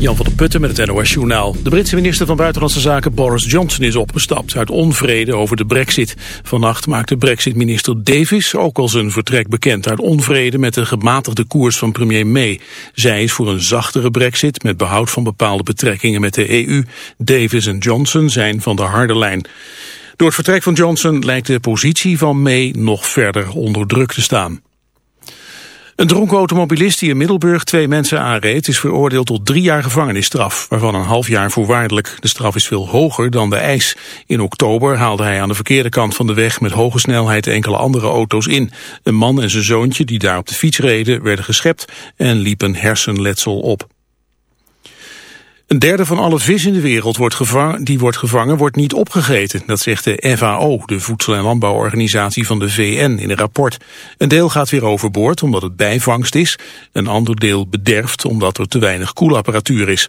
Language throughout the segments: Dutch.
Jan van der Putten met het NOS-journaal. De Britse minister van Buitenlandse Zaken Boris Johnson is opgestapt... uit onvrede over de brexit. Vannacht maakte brexit-minister Davis ook al zijn vertrek bekend... uit onvrede met de gematigde koers van premier May. Zij is voor een zachtere brexit met behoud van bepaalde betrekkingen met de EU. Davis en Johnson zijn van de harde lijn. Door het vertrek van Johnson lijkt de positie van May nog verder onder druk te staan. Een dronken automobilist die in Middelburg twee mensen aanreed... is veroordeeld tot drie jaar gevangenisstraf, waarvan een half jaar voorwaardelijk. De straf is veel hoger dan de eis. In oktober haalde hij aan de verkeerde kant van de weg... met hoge snelheid enkele andere auto's in. Een man en zijn zoontje die daar op de fiets reden... werden geschept en liepen hersenletsel op. Een derde van alle vis in de wereld wordt gevangen, die wordt gevangen wordt niet opgegeten. Dat zegt de FAO, de Voedsel- en Landbouworganisatie van de VN, in een rapport. Een deel gaat weer overboord omdat het bijvangst is. Een ander deel bederft omdat er te weinig koelapparatuur is.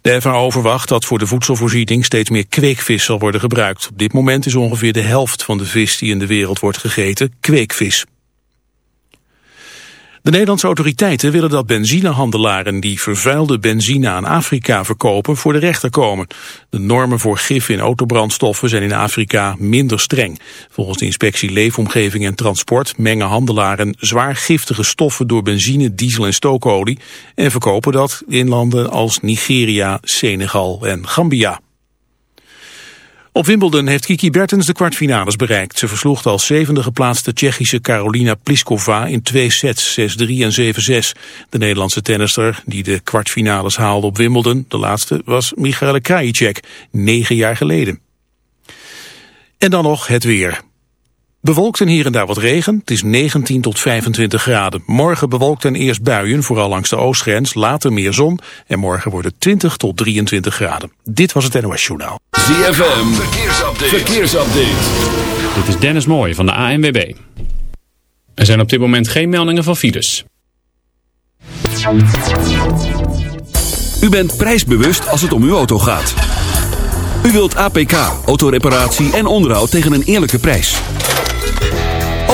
De FAO verwacht dat voor de voedselvoorziening steeds meer kweekvis zal worden gebruikt. Op dit moment is ongeveer de helft van de vis die in de wereld wordt gegeten kweekvis. De Nederlandse autoriteiten willen dat benzinehandelaren die vervuilde benzine aan Afrika verkopen voor de rechter komen. De normen voor gif in autobrandstoffen zijn in Afrika minder streng. Volgens de inspectie Leefomgeving en Transport mengen handelaren zwaar giftige stoffen door benzine, diesel en stookolie en verkopen dat in landen als Nigeria, Senegal en Gambia. Op Wimbledon heeft Kiki Bertens de kwartfinales bereikt. Ze versloeg als zevende geplaatste Tsjechische Karolina Pliskova in twee sets, 6-3 en 7-6. De Nederlandse tennister die de kwartfinales haalde op Wimbledon, de laatste, was Michaela Krajicek, negen jaar geleden. En dan nog het weer. Bewolkt en hier en daar wat regen. Het is 19 tot 25 graden. Morgen bewolkt en eerst buien, vooral langs de oostgrens. Later meer zon. En morgen wordt het 20 tot 23 graden. Dit was het NOS Journaal. ZFM, verkeersupdate. verkeersupdate. Dit is Dennis Mooij van de ANWB. Er zijn op dit moment geen meldingen van files. U bent prijsbewust als het om uw auto gaat. U wilt APK, autoreparatie en onderhoud tegen een eerlijke prijs.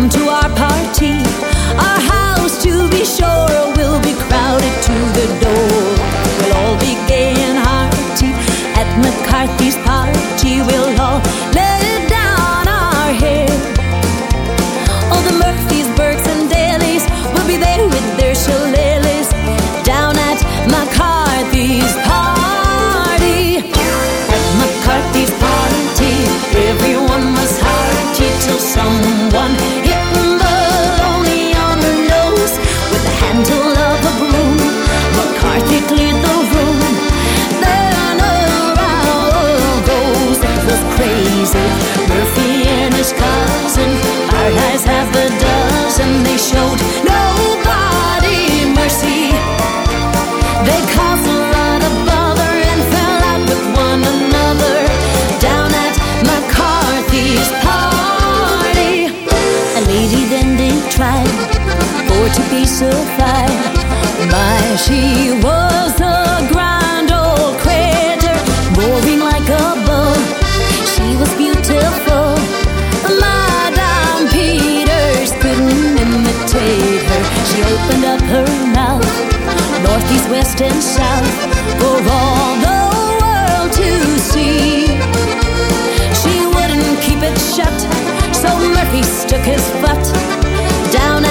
Come to our party? showed nobody mercy. They caused a lot of bother and fell out with one another down at McCarthy's party. A lady then did try for to be so fine, my she was. She opened up her mouth, northeast, west, and south, for all the world to see. She wouldn't keep it shut, so Murphy stuck his foot down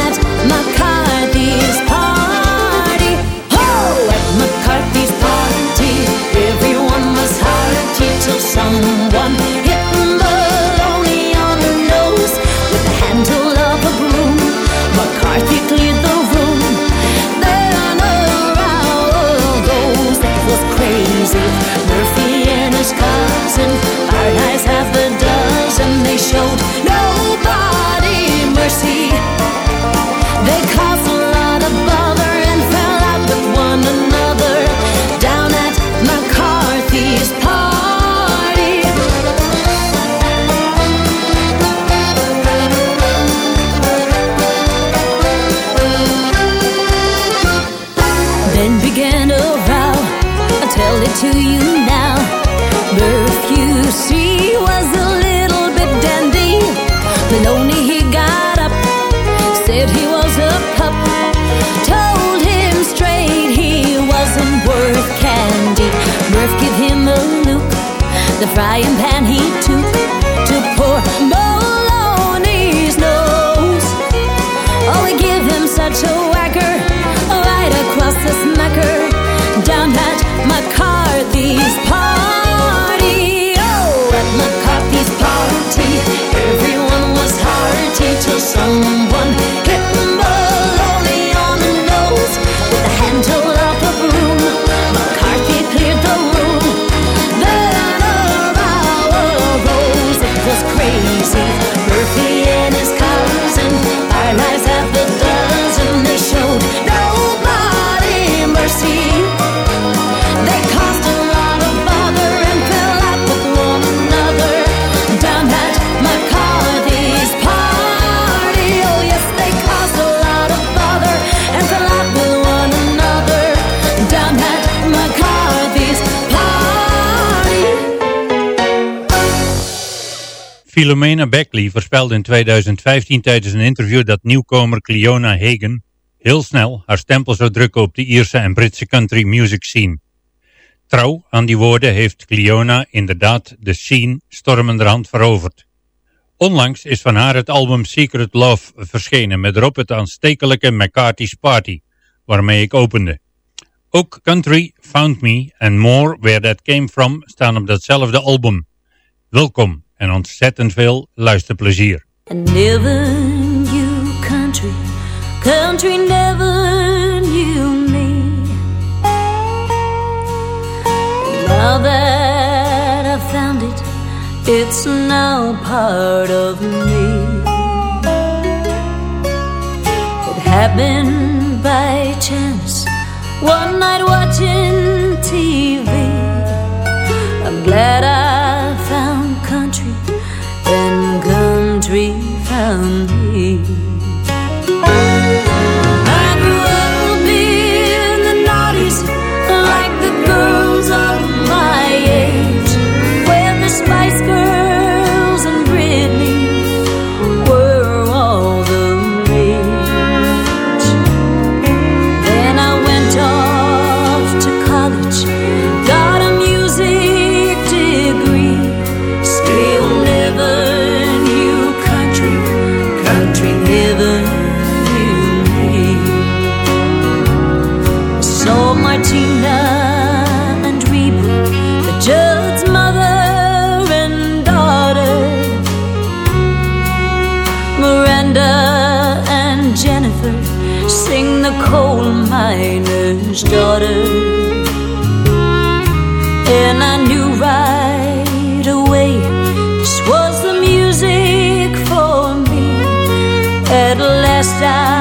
Philomena Beckley voorspelde in 2015 tijdens een interview dat nieuwkomer Cleona Hagen heel snel haar stempel zou drukken op de Ierse en Britse country music scene. Trouw aan die woorden heeft Cleona inderdaad de scene stormenderhand veroverd. Onlangs is van haar het album Secret Love verschenen met erop het aanstekelijke McCarthy's Party, waarmee ik opende. Ook Country, Found Me en More Where That Came From staan op datzelfde album. Welkom en ontzettend veel luisterplezier. I never knew country, country never knew me. Now that I found it, it's now part of me. It happened by chance, one night watching TV. I'm glad I daughter. And I knew right away this was the music for me. At last I.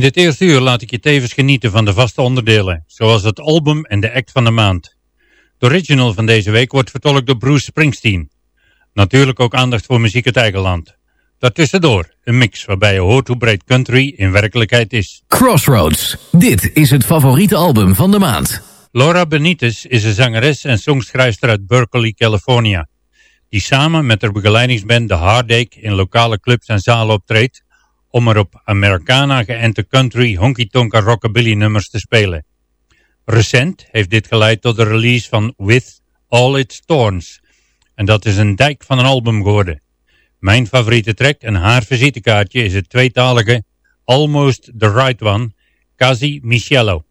In dit eerste uur laat ik je tevens genieten van de vaste onderdelen, zoals het album en de act van de maand. De original van deze week wordt vertolkt door Bruce Springsteen. Natuurlijk ook aandacht voor muziek uit eigen land. Daartussendoor een mix waarbij je hoort hoe breed country in werkelijkheid is. Crossroads, dit is het favoriete album van de maand. Laura Benitez is een zangeres en songschrijfster uit Berkeley, California. Die samen met haar begeleidingsband The Hardake in lokale clubs en zalen optreedt om er op Americana geënte country honky-tonka, rockabilly nummers te spelen. Recent heeft dit geleid tot de release van With All Its Thorns. En dat is een dijk van een album geworden. Mijn favoriete track en haar visitekaartje is het tweetalige Almost the Right One, Kazi Michello.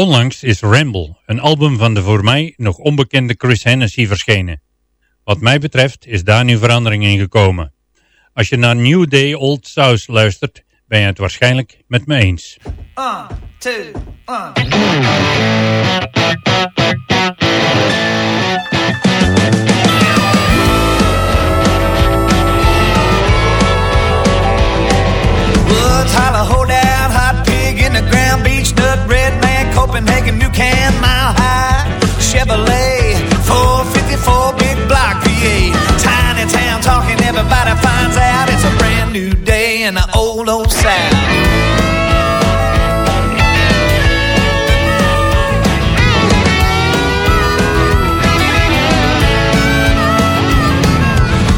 Onlangs is Ramble, een album van de voor mij nog onbekende Chris Hennessy verschenen. Wat mij betreft is daar nu verandering in gekomen. Als je naar New Day Old South luistert, ben je het waarschijnlijk met me eens. One, two, one. Everybody finds out it's a brand new day in the old, old South.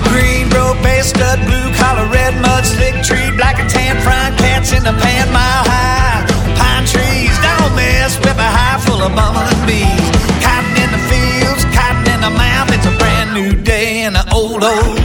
Green road, base stud, blue collar, red mud, slick tree, black and tan, frying cats in the pan, mile high. Pine trees, don't miss, pepper high, full of bumbling bees. Cotton in the fields, cotton in the mouth, it's a brand new day in the old, old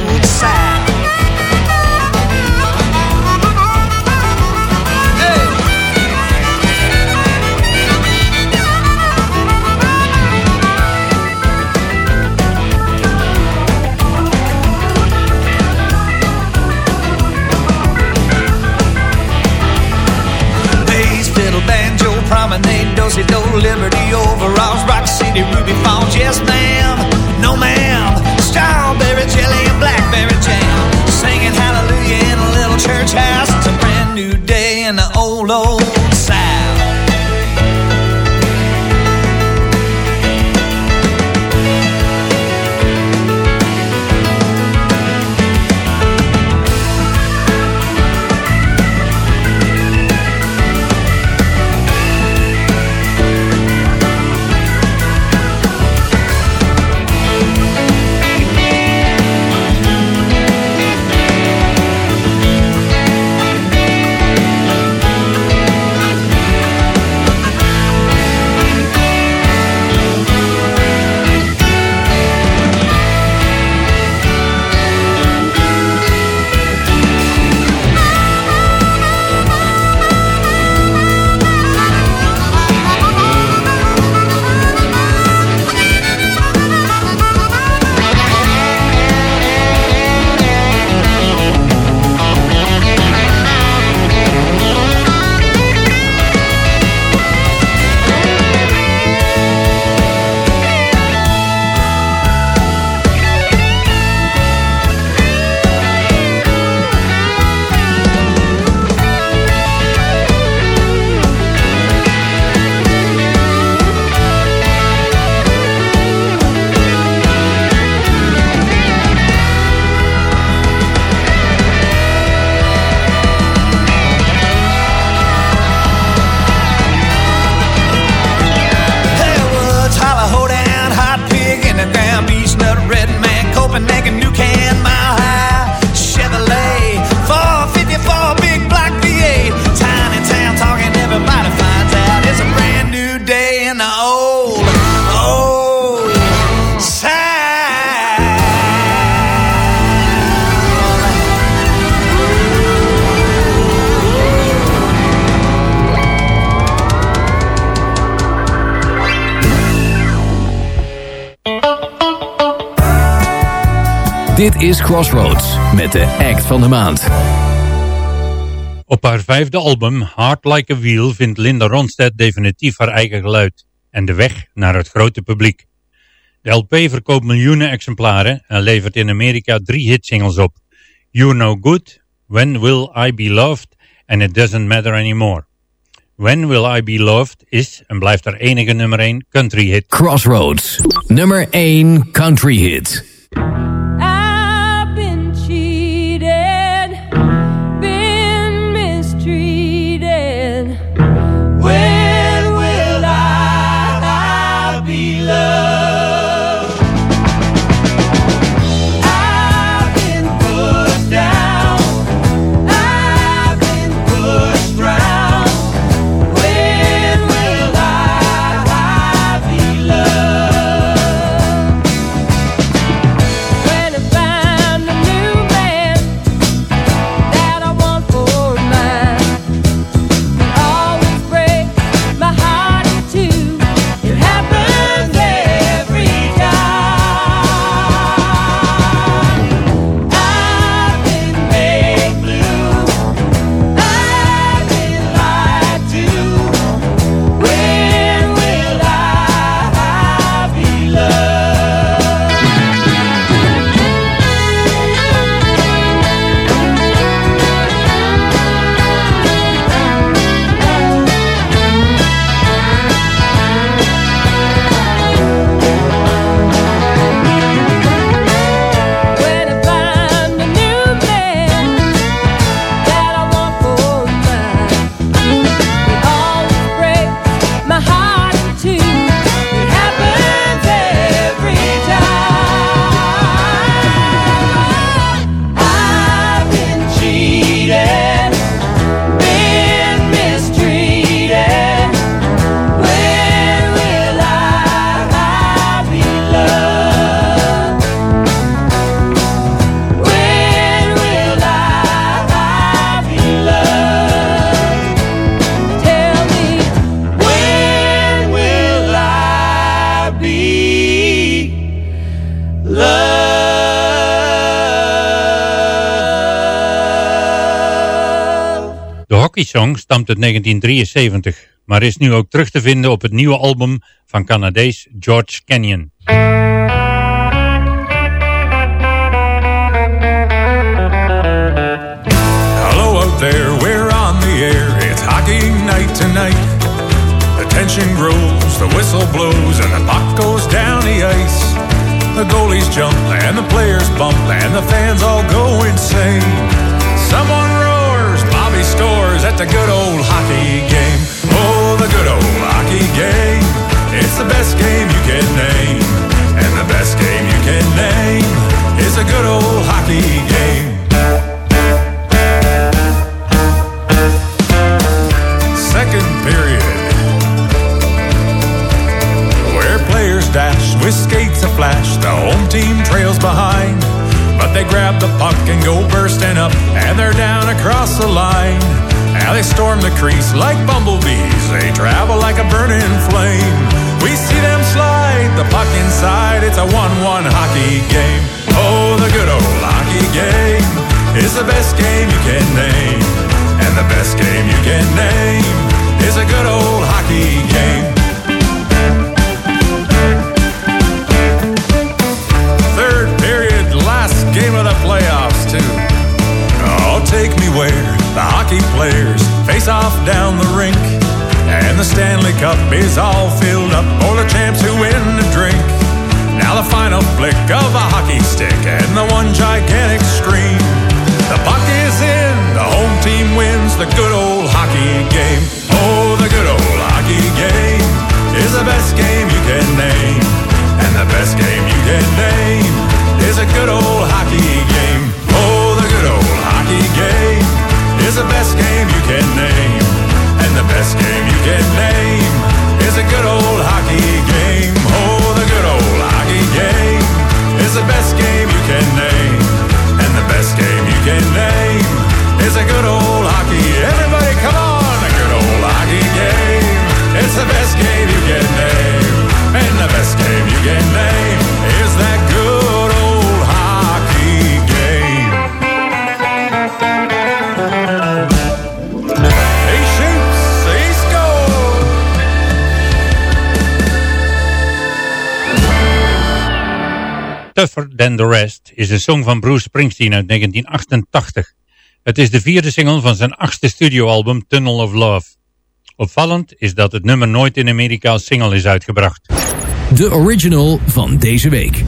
dosey do, liberty overalls, rock city, ruby falls, yes ma'am, no ma'am, strawberry jelly and blackberry jam, singing hallelujah in a little church house. It's a brand new day in the old old Dit is Crossroads met de act van de maand. Op haar vijfde album, Hard Like a Wheel, vindt Linda Ronstadt definitief haar eigen geluid en de weg naar het grote publiek. De LP verkoopt miljoenen exemplaren en levert in Amerika drie hitsingles op. You're No Good, When Will I Be Loved en It Doesn't Matter Anymore. When Will I Be Loved is en blijft haar enige nummer 1 country hit. Crossroads, nummer 1 country hit. Hockey Song stamt uit 1973, maar is nu ook terug te vinden op het nieuwe album van Canadees George Canyon. Hello out there, we're on the air. It's hockey night tonight. The tension grows, the whistle blows, and the puck goes down the ice. The goalies jump and the players bump and the fans all go insane. Someone Stores at the good old hockey game. Oh, the good old hockey game. It's the best game you can name. And the best game you can name is a good old hockey game. Second period. Where players dash with skates a flash, the home team trails behind. But they grab the puck and go bursting up, and they're down across the line. Now they storm the crease like bumblebees, they travel like a burning flame. We see them slide the puck inside, it's a 1 1 hockey game. Oh, the good old hockey game is the best game you can name. And the best game you can name is a good old hockey game. Third period, last game of the playoffs, too. Oh, take me where the hockey players face off down the rink. And the Stanley Cup is all filled up for the champs who win the drink. Now the final flick of a hockey stick and the one gigantic scream. The puck is in, the home team wins the good old hockey game. Oh, the good old hockey game is the best game you can name. And the best game you can name is a good old hockey game. Oh, the good old hockey game is the best game you can name. And the best game you can name is a good old hockey game. Oh, the good old hockey game is the best game you can name. And the best game you can name is a good old hockey. Everybody come on, a good old hockey game. It's the best game you can name. And the best game you can name is that Than The Rest is een song van Bruce Springsteen uit 1988. Het is de vierde single van zijn achtste studioalbum Tunnel of Love. Opvallend is dat het nummer nooit in Amerika als single is uitgebracht. De original van deze week.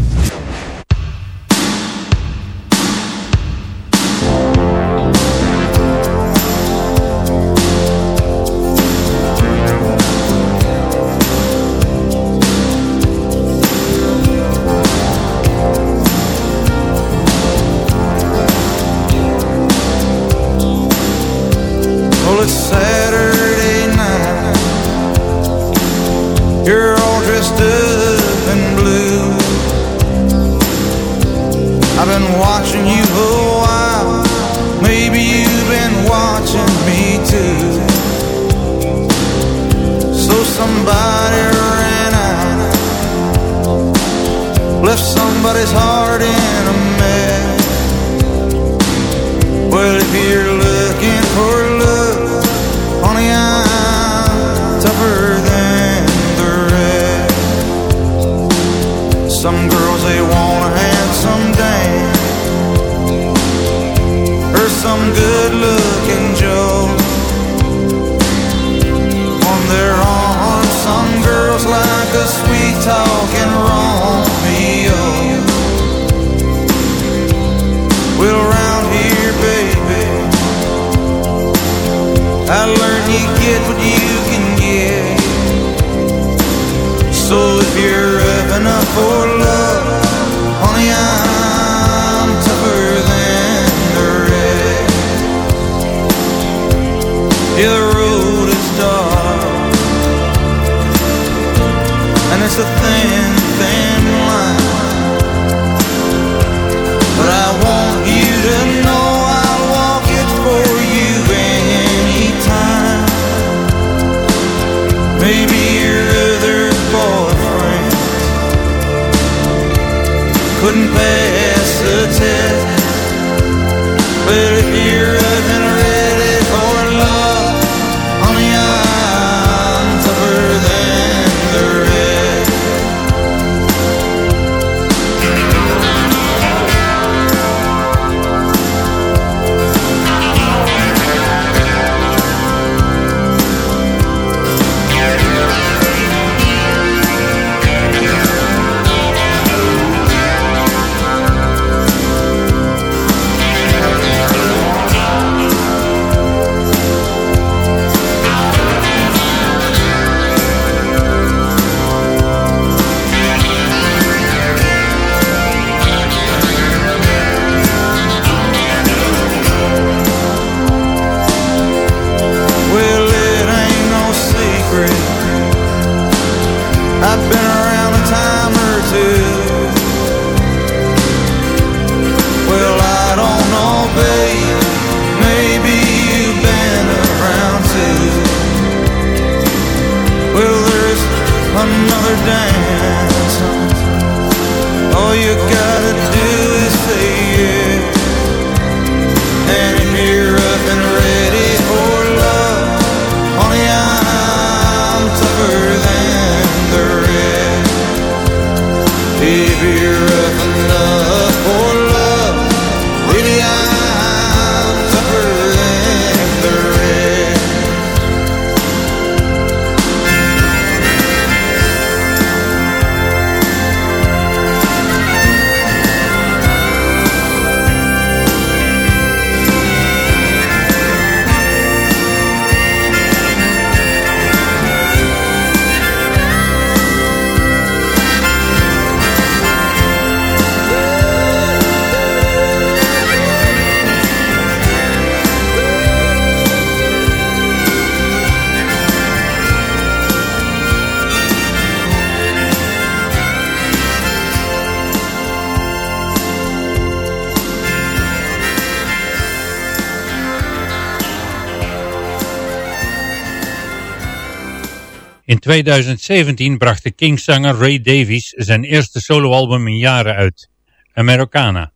2017 bracht de Kingzanger Ray Davies zijn eerste soloalbum in jaren uit, Americana.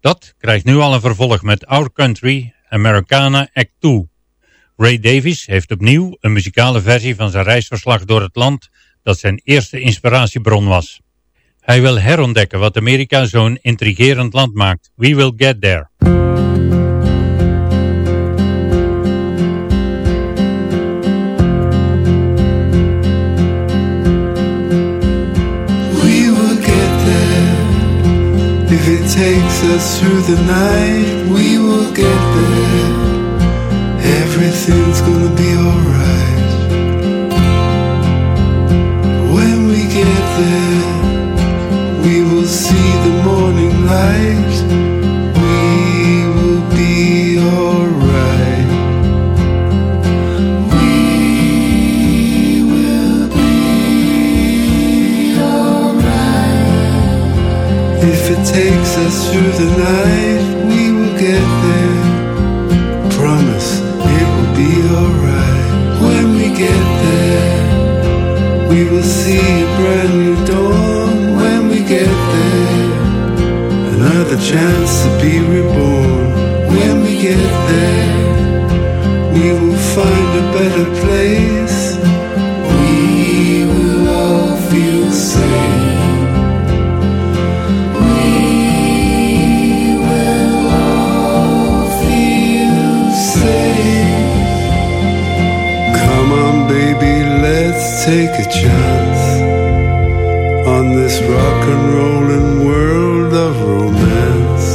Dat krijgt nu al een vervolg met Our Country, Americana Act 2. Ray Davies heeft opnieuw een muzikale versie van zijn reisverslag door het land dat zijn eerste inspiratiebron was. Hij wil herontdekken wat Amerika zo'n intrigerend land maakt. We will get there. Takes us through the night. We will get there. Everything's gonna be alright. When we get there, we will see the morning light. It takes us through the night, we will get there. Promise it will be alright. When we get there, we will see a brand new dawn. When we get there, another chance to be reborn. When we get there, we will find a better place. Take a chance on this rock and rolling world of romance.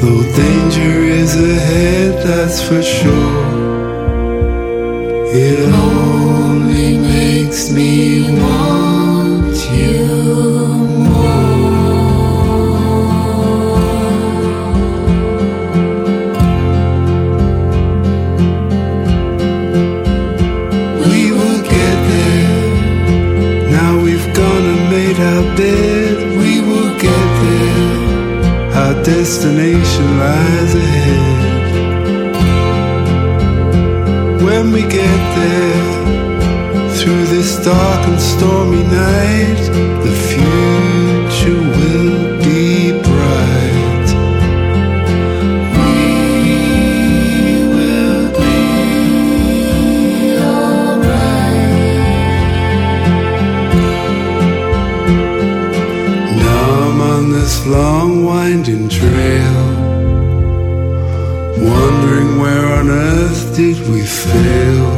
Though danger is ahead, that's for sure. Destination lies ahead. When we get there, through this dark and stormy night, the future did we fail?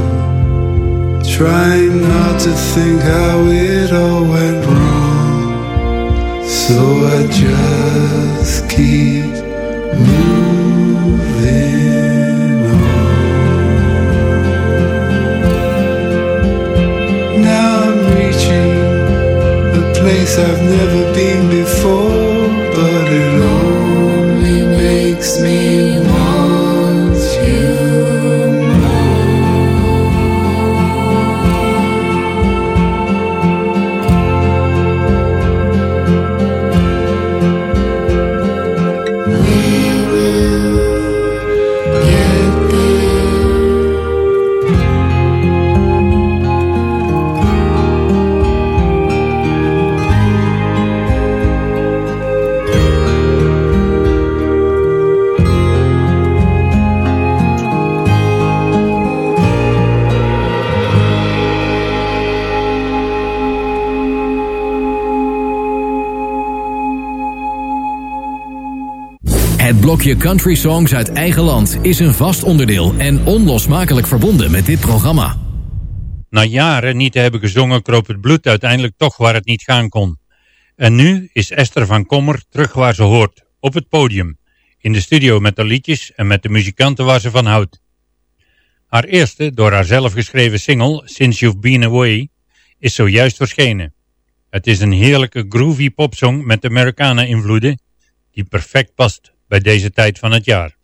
Trying not to think how it all went wrong. So I just keep moving on. Now I'm reaching a place I've never been before, Blokje country songs uit eigen land is een vast onderdeel en onlosmakelijk verbonden met dit programma. Na jaren niet te hebben gezongen kroop het bloed uiteindelijk toch waar het niet gaan kon. En nu is Esther van Kommer terug waar ze hoort, op het podium. In de studio met de liedjes en met de muzikanten waar ze van houdt. Haar eerste, door haar zelf geschreven single, Since You've Been Away, is zojuist verschenen. Het is een heerlijke groovy popsong met Americana-invloeden, die perfect past bij deze tijd van het jaar.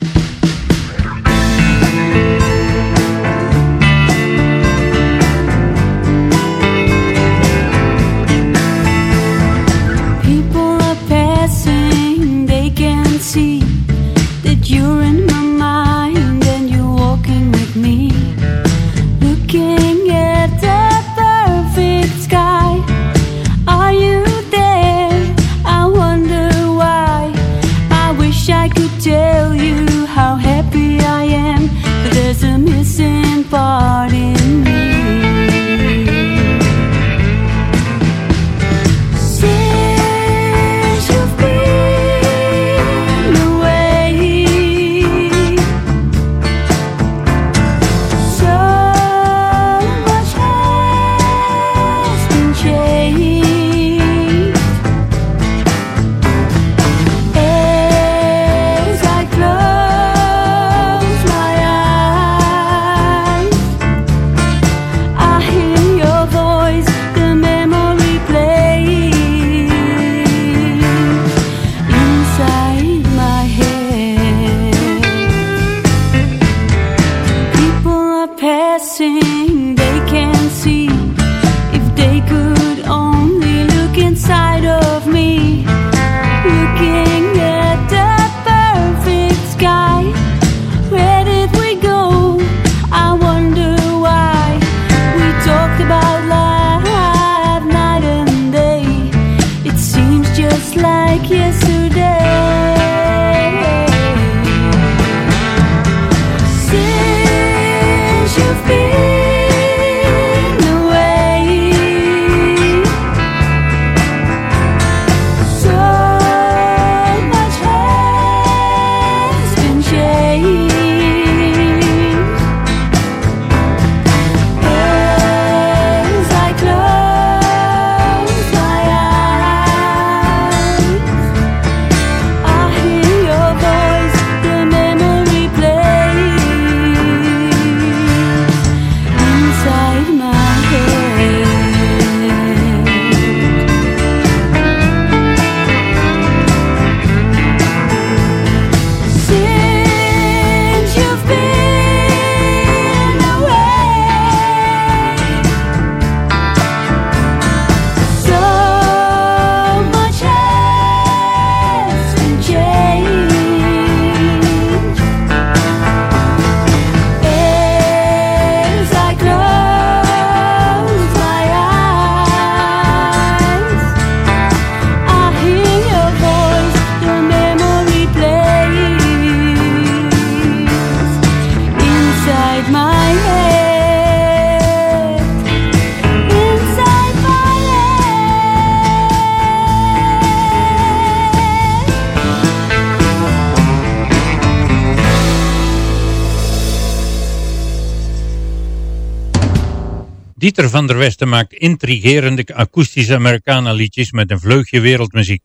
Peter van der Westen maakt intrigerende akoestische Americana liedjes met een vleugje wereldmuziek.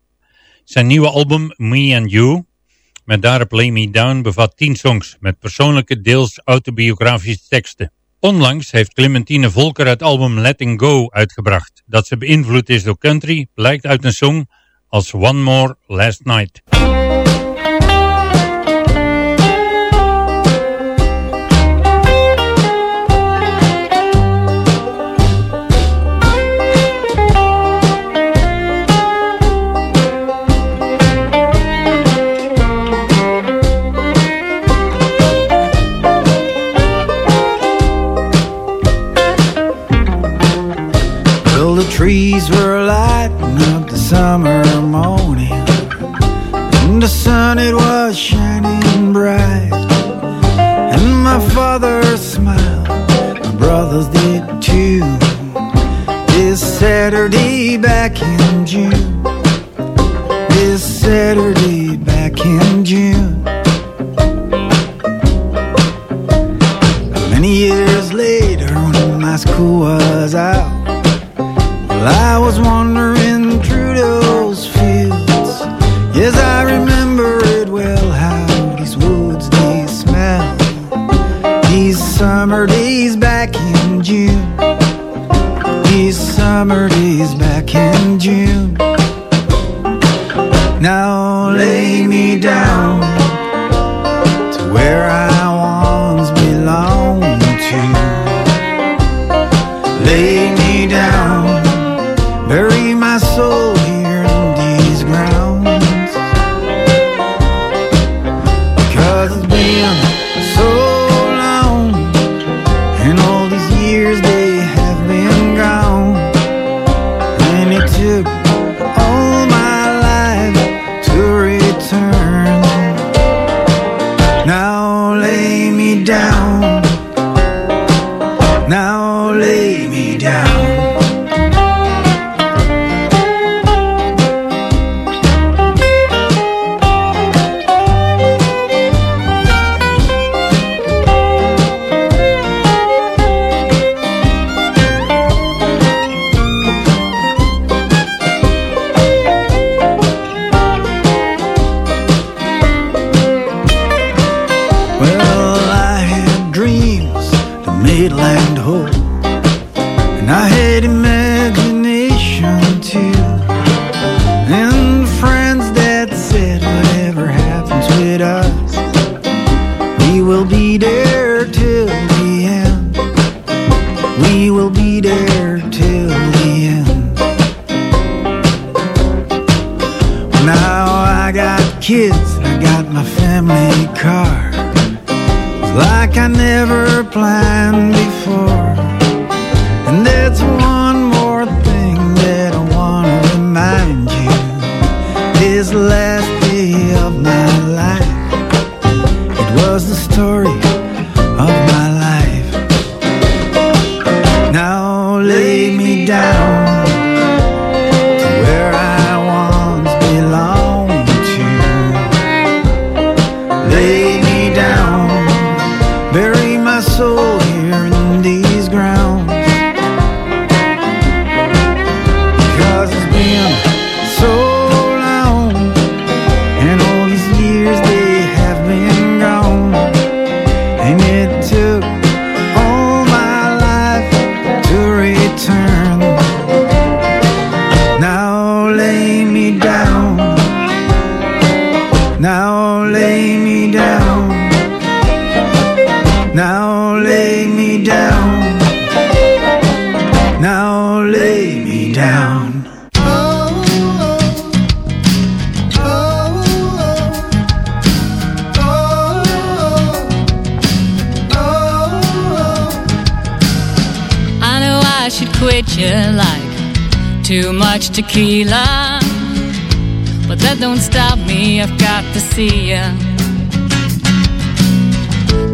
Zijn nieuwe album Me and You, met daarop Lay Me Down, bevat 10 songs met persoonlijke deels autobiografische teksten. Onlangs heeft Clementine Volker het album Letting Go uitgebracht. Dat ze beïnvloed is door country blijkt uit een song als One More Last Night. sun it was shining bright. And my father smiled My brothers did too. This Saturday back in quit you like too much tequila. But that don't stop me, I've got to see ya.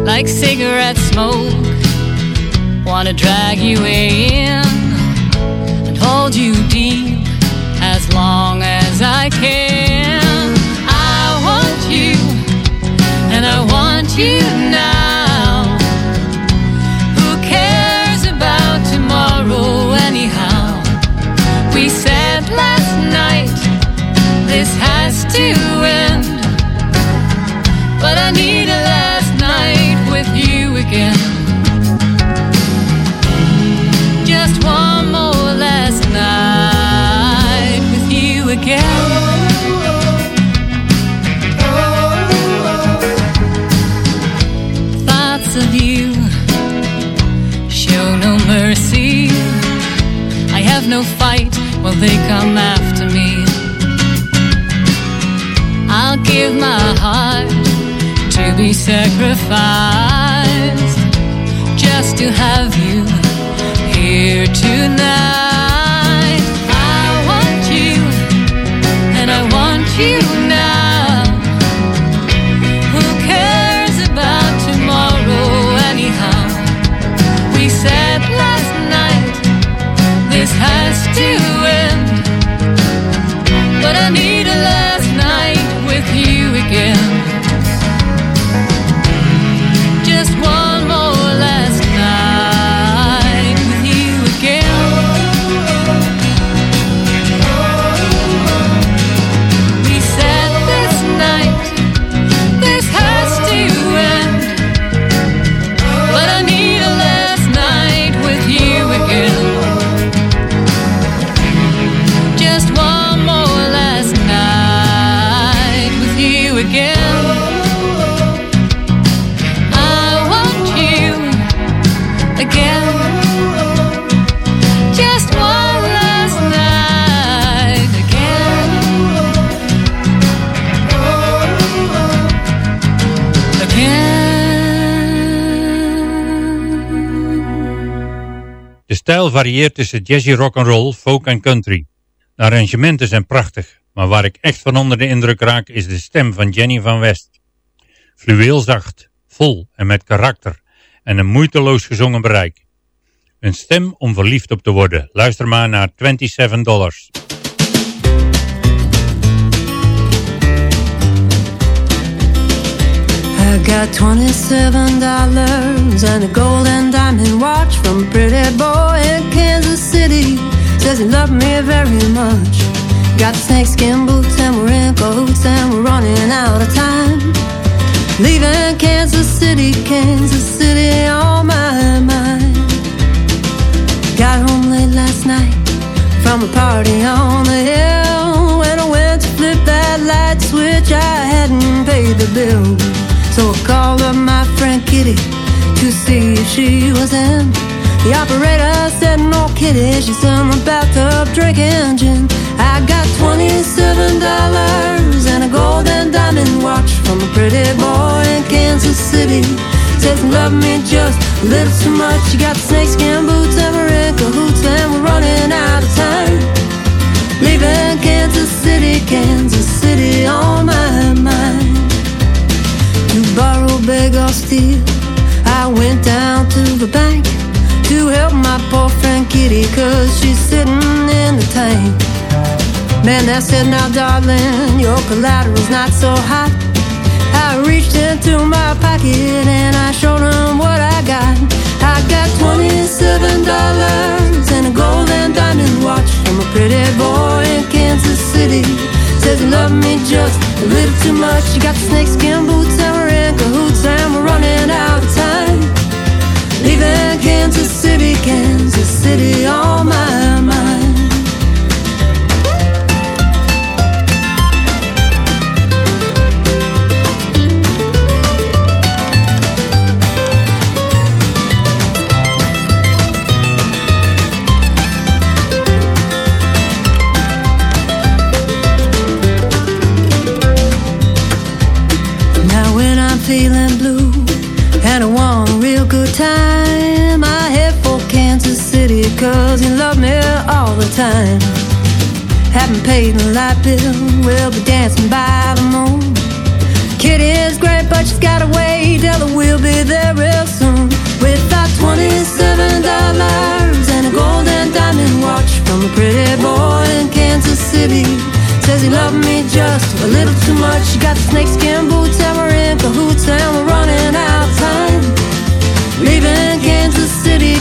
Like cigarette smoke, wanna drag you in and hold you deep as long as I can. I want you, and I want you now. Has to end. But I need a last night with you again. Just one more last night with you again. Thoughts of you show no mercy. I have no fight while they come after me. I'll give my heart to be sacrificed just to have you here tonight. I want you, and I want you now. Who cares about tomorrow, anyhow? We said last night this has to end. But I need stijl varieert tussen jazzy rock'n'roll, folk en country. De arrangementen zijn prachtig, maar waar ik echt van onder de indruk raak is de stem van Jenny van West. Fluweelzacht, vol en met karakter en een moeiteloos gezongen bereik. Een stem om verliefd op te worden. Luister maar naar 27 dollars. I got twenty-seven dollars and a gold and diamond watch from a pretty boy in Kansas City. Says he loved me very much. Got the snakeskin boots and we're in cahoots and we're running out of time. Leaving Kansas City, Kansas City on my mind. Got home late last night from a party on the hill. When I went to flip that light switch, I hadn't paid the bill. So I called up my friend Kitty to see if she was in. The operator said, No, Kitty, she's in the bathtub drinking gin. I got $27 and a gold and diamond watch from a pretty boy in Kansas City. Says he loved me just a little too much. She got snakeskin boots and we're in cahoots and we're running out of time. Leaving Kansas City, Kansas City on my I went down to the bank to help my poor friend Kitty, cause she's sitting in the tank. Man, I said, now darling, your collateral's not so hot. I reached into my pocket and I showed him what I got. I got $27 and a gold and diamond watch from a pretty boy in Kansas City. Says he loved me just a little too much. You got snakeskin boots Kansas City all my cause you love me all the time. Haven't paid a light bill, we'll be dancing by the moon. Kitty is great, but she's gotta wait till we'll be there real soon. With our $27 and a gold and diamond watch from a pretty boy in Kansas City. Says he loved me just a little too much. She got snakeskin boots and we're in cahoots and we're running out of time. Leaving Kansas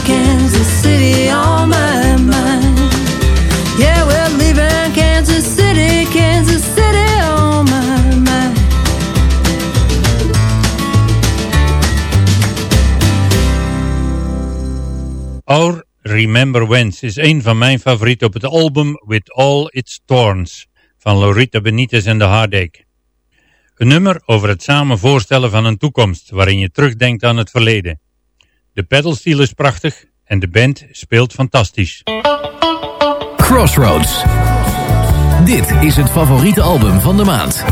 Kansas City on my mind. Yeah, Kansas City, Kansas City on my mind. Our Remember Whens is een van mijn favorieten op het album With All Its Thorns van Lorita Benitez en de Heartache. Een nummer over het samen voorstellen van een toekomst waarin je terugdenkt aan het verleden. De pedalsteel is prachtig en de band speelt fantastisch. Crossroads. Dit is het favoriete album van de maand.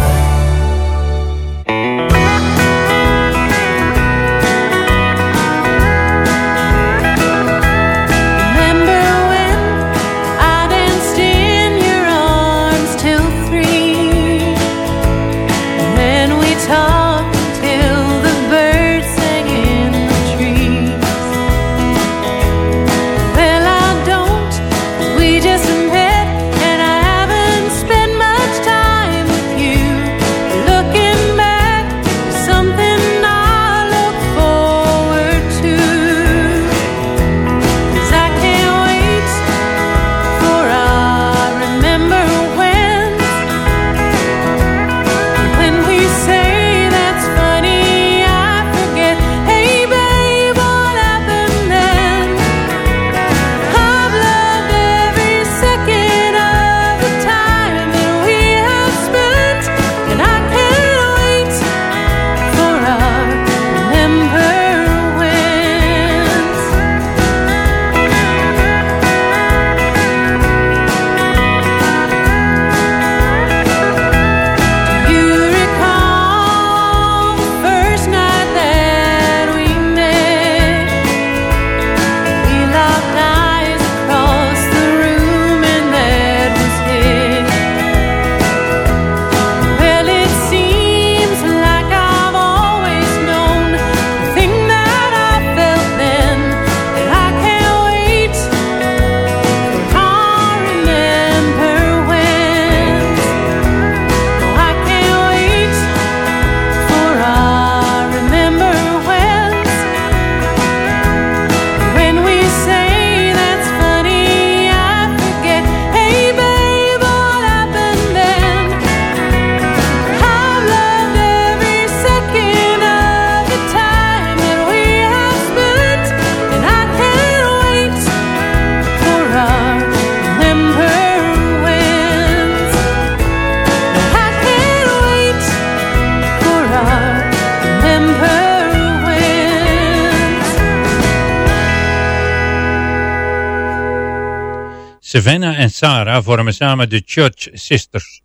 Savannah en Sarah vormen samen de Church Sisters.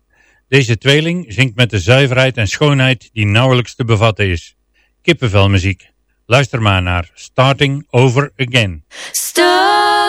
Deze tweeling zingt met de zuiverheid en schoonheid die nauwelijks te bevatten is. Kippenvelmuziek. Luister maar naar Starting Over Again. Start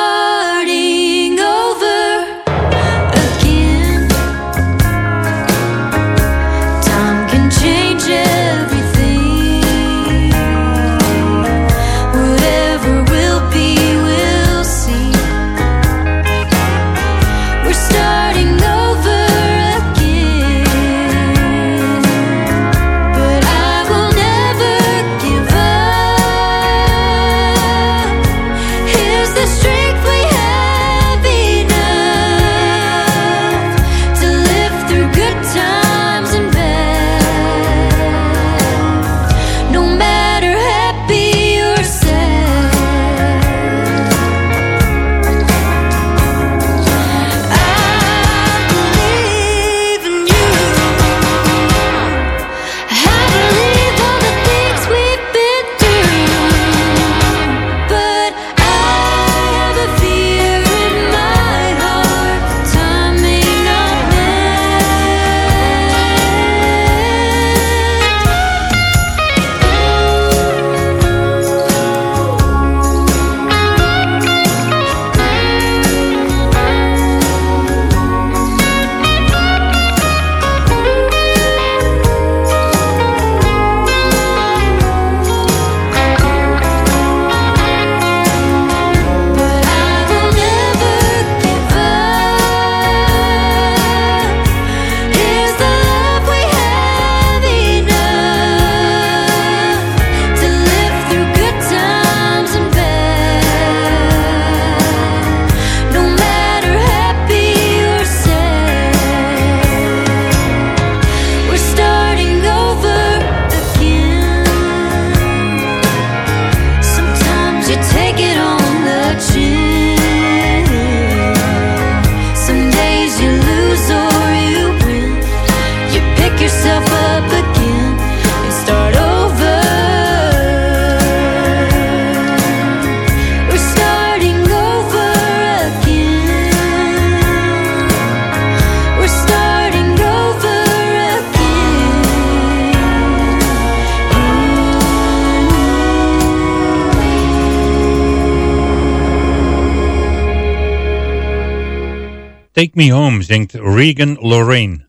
Take Me Home zingt Regan Lorraine.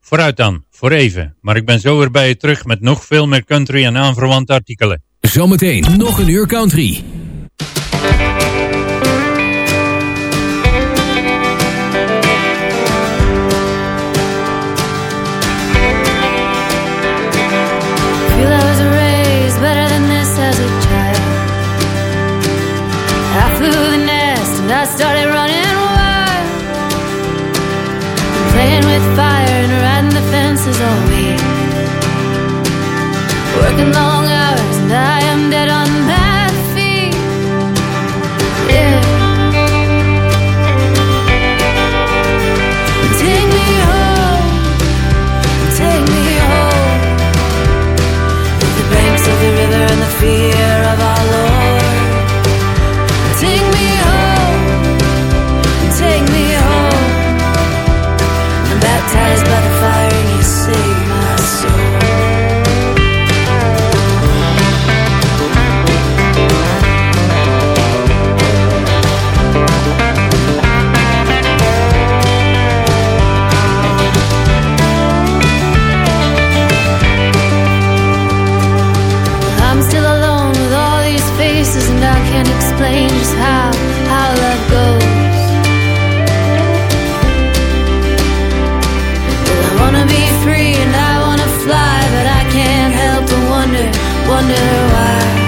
Vooruit dan, voor even. Maar ik ben zo weer bij je terug met nog veel meer country en aanverwante artikelen. Zometeen nog een uur country. Playing with fire and riding the fences all week. Working long wonder why.